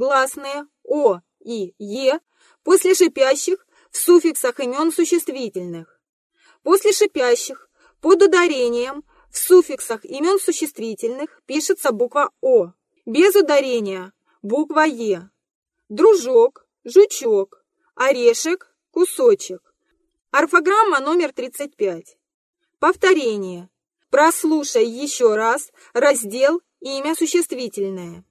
гласные О и Е после шипящих в суффиксах имен существительных. После шипящих под ударением в суффиксах имен существительных пишется буква О. Без ударения буква Е. Дружок, жучок, орешек, кусочек. Орфограмма номер 35. Повторение. Прослушай еще раз раздел «Имя существительное».